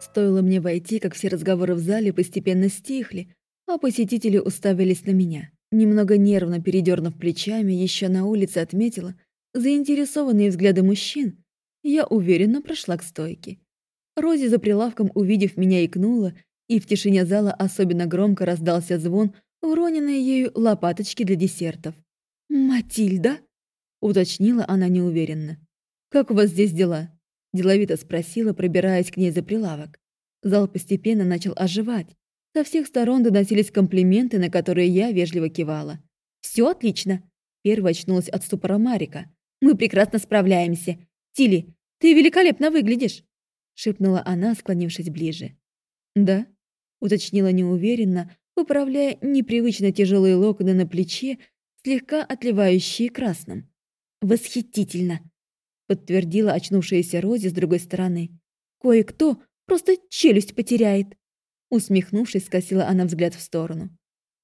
Стоило мне войти, как все разговоры в зале постепенно стихли, а посетители уставились на меня. Немного нервно передернув плечами, еще на улице отметила заинтересованные взгляды мужчин. Я уверенно прошла к стойке. Рози за прилавком, увидев меня, икнула, и в тишине зала особенно громко раздался звон, уроненной ею лопаточки для десертов. «Матильда?» — уточнила она неуверенно. «Как у вас здесь дела?» — деловито спросила, пробираясь к ней за прилавок. Зал постепенно начал оживать. Со всех сторон доносились комплименты, на которые я вежливо кивала. «Все отлично!» — первая очнулась от ступора Марика. «Мы прекрасно справляемся. Тили, ты великолепно выглядишь!» — шепнула она, склонившись ближе. «Да?» — уточнила неуверенно, поправляя непривычно тяжелые локоны на плече, слегка отливающие красным. «Восхитительно!» — подтвердила очнувшаяся Рози с другой стороны. «Кое-кто просто челюсть потеряет!» Усмехнувшись, скосила она взгляд в сторону.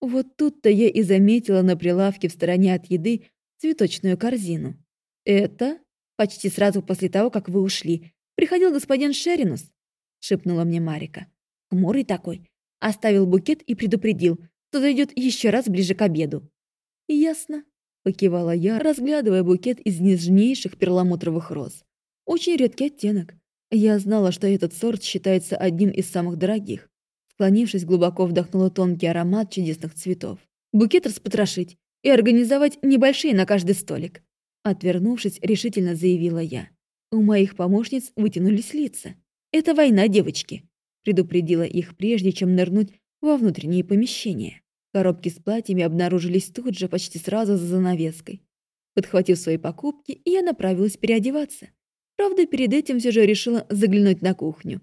Вот тут-то я и заметила на прилавке в стороне от еды цветочную корзину. «Это?» «Почти сразу после того, как вы ушли, приходил господин Шеринус», — шепнула мне Марика. Хмурый такой. Оставил букет и предупредил, что зайдет еще раз ближе к обеду. «Ясно», — покивала я, разглядывая букет из нежнейших перламутровых роз. Очень редкий оттенок. Я знала, что этот сорт считается одним из самых дорогих. Склонившись, глубоко вдохнула тонкий аромат чудесных цветов. Букет распотрошить и организовать небольшие на каждый столик. Отвернувшись, решительно заявила я. У моих помощниц вытянулись лица. «Это война, девочки», предупредила их прежде, чем нырнуть во внутренние помещения. Коробки с платьями обнаружились тут же, почти сразу за занавеской. Подхватив свои покупки, я направилась переодеваться. Правда, перед этим все же решила заглянуть на кухню.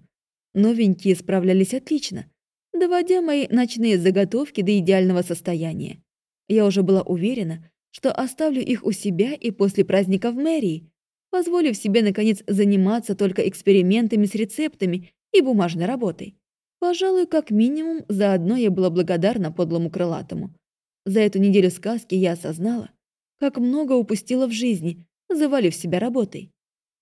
Новенькие справлялись отлично, доводя мои ночные заготовки до идеального состояния. Я уже была уверена, что оставлю их у себя и после праздника в мэрии, позволив себе, наконец, заниматься только экспериментами с рецептами и бумажной работой. Пожалуй, как минимум, заодно я была благодарна подлому крылатому. За эту неделю сказки я осознала, как много упустила в жизни, завалив себя работой.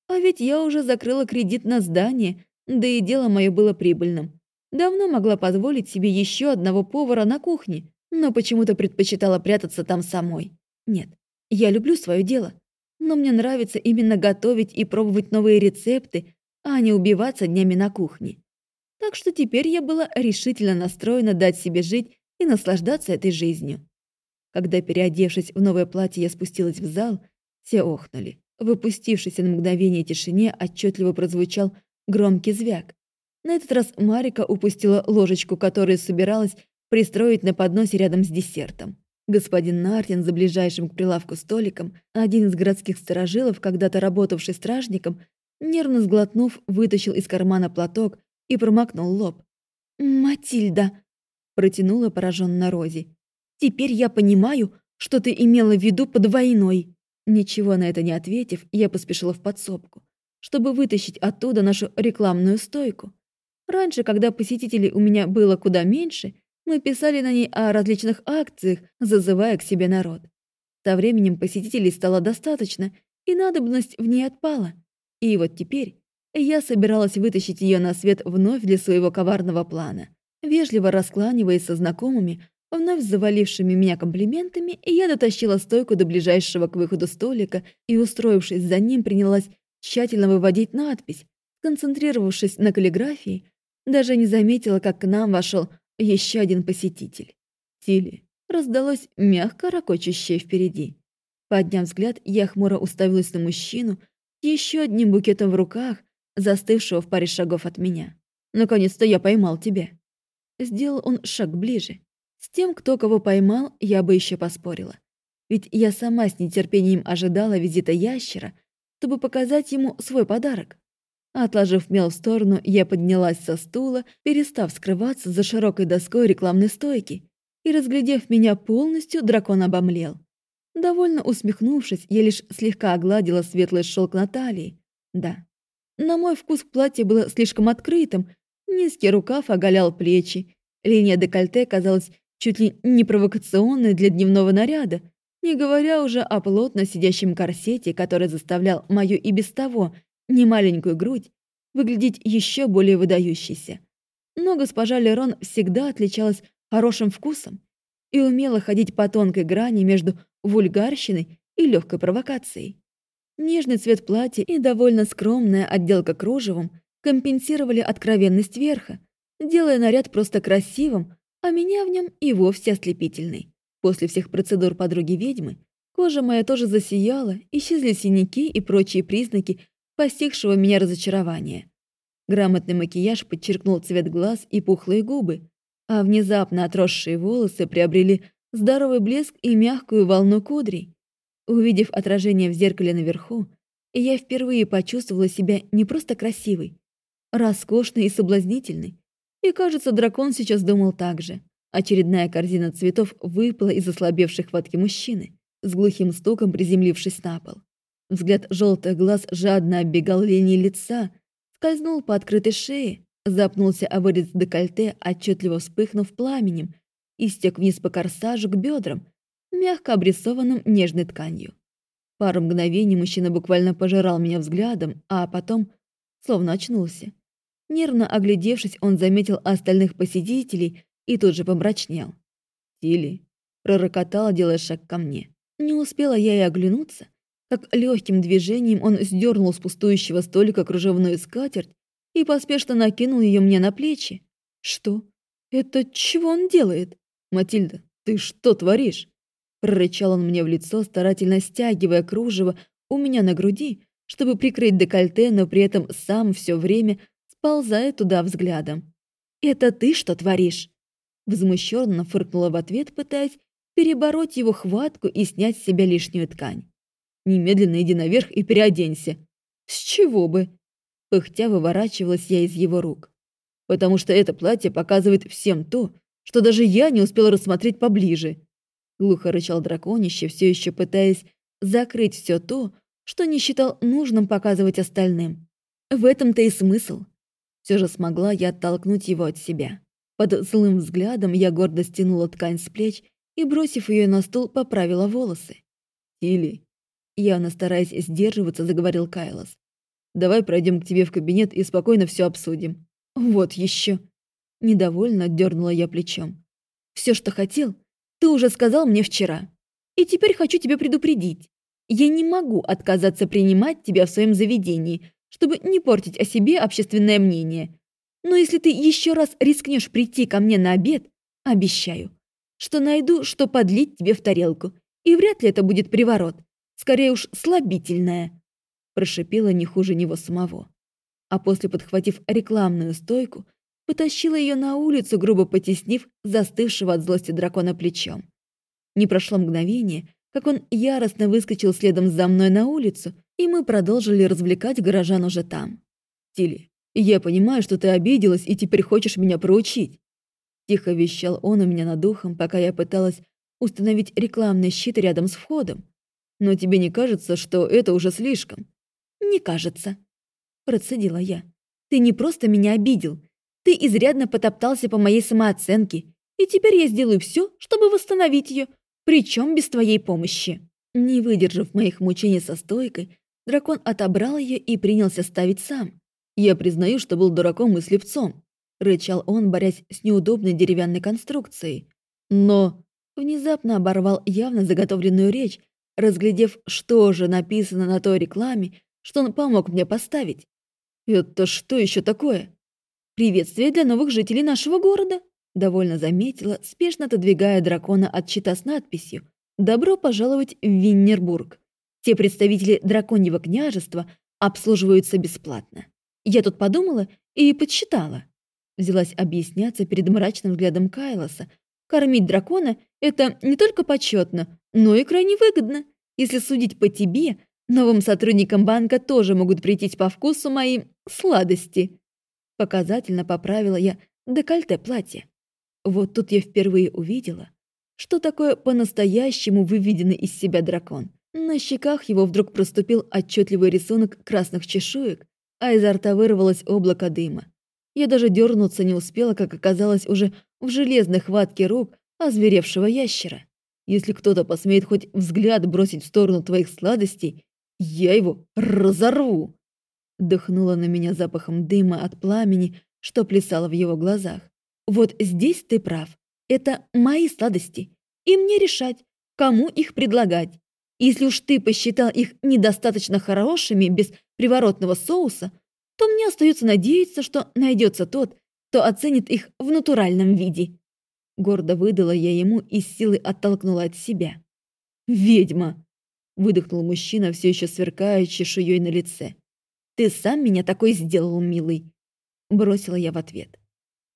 А ведь я уже закрыла кредит на здание, да и дело мое было прибыльным. Давно могла позволить себе еще одного повара на кухне, но почему-то предпочитала прятаться там самой. Нет, я люблю свое дело, но мне нравится именно готовить и пробовать новые рецепты, а не убиваться днями на кухне. Так что теперь я была решительно настроена дать себе жить и наслаждаться этой жизнью. Когда, переодевшись в новое платье, я спустилась в зал, все охнули. Выпустившись на мгновение тишине, отчетливо прозвучал громкий звяк. На этот раз Марика упустила ложечку, которую собиралась пристроить на подносе рядом с десертом. Господин Нартин за ближайшим к прилавку столиком, один из городских сторожилов, когда-то работавший стражником, нервно сглотнув, вытащил из кармана платок и промокнул лоб. «Матильда!» — протянула пораженно Рози. «Теперь я понимаю, что ты имела в виду под войной». Ничего на это не ответив, я поспешила в подсобку, чтобы вытащить оттуда нашу рекламную стойку. Раньше, когда посетителей у меня было куда меньше, мы писали на ней о различных акциях, зазывая к себе народ. Со временем посетителей стало достаточно, и надобность в ней отпала. И вот теперь я собиралась вытащить ее на свет вновь для своего коварного плана. Вежливо раскланиваясь со знакомыми, вновь завалившими меня комплиментами, я дотащила стойку до ближайшего к выходу столика и, устроившись за ним, принялась тщательно выводить надпись. Концентрировавшись на каллиграфии, даже не заметила, как к нам вошел еще один посетитель. Тили раздалось мягко ракочущее впереди. Подняв взгляд, я хмуро уставилась на мужчину еще одним букетом в руках, застывшего в паре шагов от меня. «Наконец-то я поймал тебя». Сделал он шаг ближе. С тем, кто кого поймал, я бы еще поспорила. Ведь я сама с нетерпением ожидала визита ящера, чтобы показать ему свой подарок. Отложив мел в сторону, я поднялась со стула, перестав скрываться за широкой доской рекламной стойки, и, разглядев меня полностью, дракон обомлел. Довольно усмехнувшись, я лишь слегка огладила светлый шелк Натальи. Да, на мой вкус платье было слишком открытым, низкий рукав оголял плечи, линия декольте казалась чуть ли не провокационной для дневного наряда, не говоря уже о плотно сидящем корсете, который заставлял мою и без того немаленькую грудь выглядеть еще более выдающейся. Но госпожа Лерон всегда отличалась хорошим вкусом и умела ходить по тонкой грани между вульгарщиной и легкой провокацией. Нежный цвет платья и довольно скромная отделка кружевом компенсировали откровенность верха, делая наряд просто красивым, а меня в нем и вовсе ослепительной. После всех процедур подруги-ведьмы кожа моя тоже засияла, исчезли синяки и прочие признаки постигшего меня разочарования. Грамотный макияж подчеркнул цвет глаз и пухлые губы, а внезапно отросшие волосы приобрели здоровый блеск и мягкую волну кудрей. Увидев отражение в зеркале наверху, я впервые почувствовала себя не просто красивой, роскошной и соблазнительной. И, кажется, дракон сейчас думал так же. Очередная корзина цветов выпала из ослабевшей хватки мужчины, с глухим стуком приземлившись на пол. Взгляд желтых глаз жадно оббегал линии лица, скользнул по открытой шее, запнулся о вырез декольте, отчетливо вспыхнув пламенем, и стек вниз по корсажу к бедрам, мягко обрисованным нежной тканью. Пару мгновений мужчина буквально пожирал меня взглядом, а потом словно очнулся. Нервно оглядевшись, он заметил остальных посетителей и тут же помрачнел. «Тили», — пророкотала, делая шаг ко мне. Не успела я и оглянуться, как легким движением он сдернул с пустующего столика кружевную скатерть и поспешно накинул ее мне на плечи. «Что? Это чего он делает?» «Матильда, ты что творишь?» Прорычал он мне в лицо, старательно стягивая кружево у меня на груди, чтобы прикрыть декольте, но при этом сам все время сползая туда взглядом. «Это ты что творишь?» Возмущенно фыркнула в ответ, пытаясь перебороть его хватку и снять с себя лишнюю ткань. «Немедленно иди наверх и переоденься». «С чего бы?» Пыхтя выворачивалась я из его рук. «Потому что это платье показывает всем то, что даже я не успела рассмотреть поближе». Глухо рычал драконище, все еще пытаясь закрыть все то, что не считал нужным показывать остальным. В этом-то и смысл. Все же смогла я оттолкнуть его от себя. Под злым взглядом я гордо стянула ткань с плеч и, бросив ее на стул, поправила волосы. «Или...» Явно стараясь сдерживаться, заговорил Кайлос. «Давай пройдем к тебе в кабинет и спокойно все обсудим». «Вот еще. Недовольно дернула я плечом. Все, что хотел, ты уже сказал мне вчера. И теперь хочу тебя предупредить. Я не могу отказаться принимать тебя в своем заведении, чтобы не портить о себе общественное мнение. Но если ты еще раз рискнешь прийти ко мне на обед, обещаю, что найду, что подлить тебе в тарелку. И вряд ли это будет приворот. Скорее уж слабительное. Прошипела не хуже него самого. А после, подхватив рекламную стойку, потащила ее на улицу, грубо потеснив застывшего от злости дракона плечом. Не прошло мгновение, как он яростно выскочил следом за мной на улицу, и мы продолжили развлекать горожан уже там. «Тилли, я понимаю, что ты обиделась и теперь хочешь меня проучить», Тихо вещал он у меня над духом, пока я пыталась установить рекламный щит рядом с входом. «Но тебе не кажется, что это уже слишком?» «Не кажется», — процедила я. «Ты не просто меня обидел. Ты изрядно потоптался по моей самооценке, и теперь я сделаю все, чтобы восстановить ее, причем без твоей помощи». Не выдержав моих мучений со стойкой, дракон отобрал ее и принялся ставить сам. Я признаю, что был дураком и слепцом. Рычал он, борясь с неудобной деревянной конструкцией. Но внезапно оборвал явно заготовленную речь, разглядев, что же написано на той рекламе, что он помог мне поставить. «Это что еще такое?» «Приветствие для новых жителей нашего города», довольно заметила, спешно отодвигая дракона от щита с надписью «Добро пожаловать в Виннербург». Те представители драконьего княжества обслуживаются бесплатно. Я тут подумала и подсчитала. Взялась объясняться перед мрачным взглядом Кайлоса. Кормить дракона — это не только почетно, но и крайне выгодно. Если судить по тебе, новым сотрудникам банка тоже могут прийти по вкусу мои сладости. Показательно поправила я декольте платье. Вот тут я впервые увидела, что такое по-настоящему выведенный из себя дракон. На щеках его вдруг проступил отчетливый рисунок красных чешуек, а изо рта вырвалось облако дыма. Я даже дернуться не успела, как оказалось уже в железной хватке рук озверевшего ящера. Если кто-то посмеет хоть взгляд бросить в сторону твоих сладостей, я его разорву. Дыхнула на меня запахом дыма от пламени, что плясало в его глазах. «Вот здесь ты прав. Это мои сладости. И мне решать, кому их предлагать. Если уж ты посчитал их недостаточно хорошими без приворотного соуса, то мне остается надеяться, что найдется тот, кто оценит их в натуральном виде». Гордо выдала я ему и с силой оттолкнула от себя. «Ведьма!» — выдохнул мужчина, все еще сверкая чешуей на лице. «Ты сам меня такой сделал, милый!» Бросила я в ответ.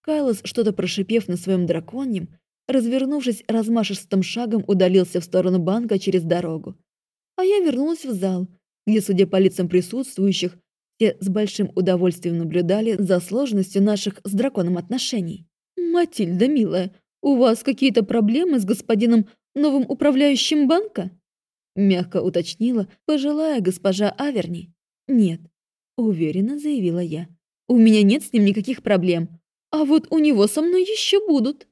Кайлос, что-то прошипев на своем драконьем, развернувшись размашистым шагом, удалился в сторону банка через дорогу. А я вернулась в зал, где, судя по лицам присутствующих, все с большим удовольствием наблюдали за сложностью наших с драконом отношений. «Матильда, милая, у вас какие-то проблемы с господином новым управляющим банка?» Мягко уточнила пожилая госпожа Аверни. «Нет», — уверенно заявила я. «У меня нет с ним никаких проблем. А вот у него со мной еще будут».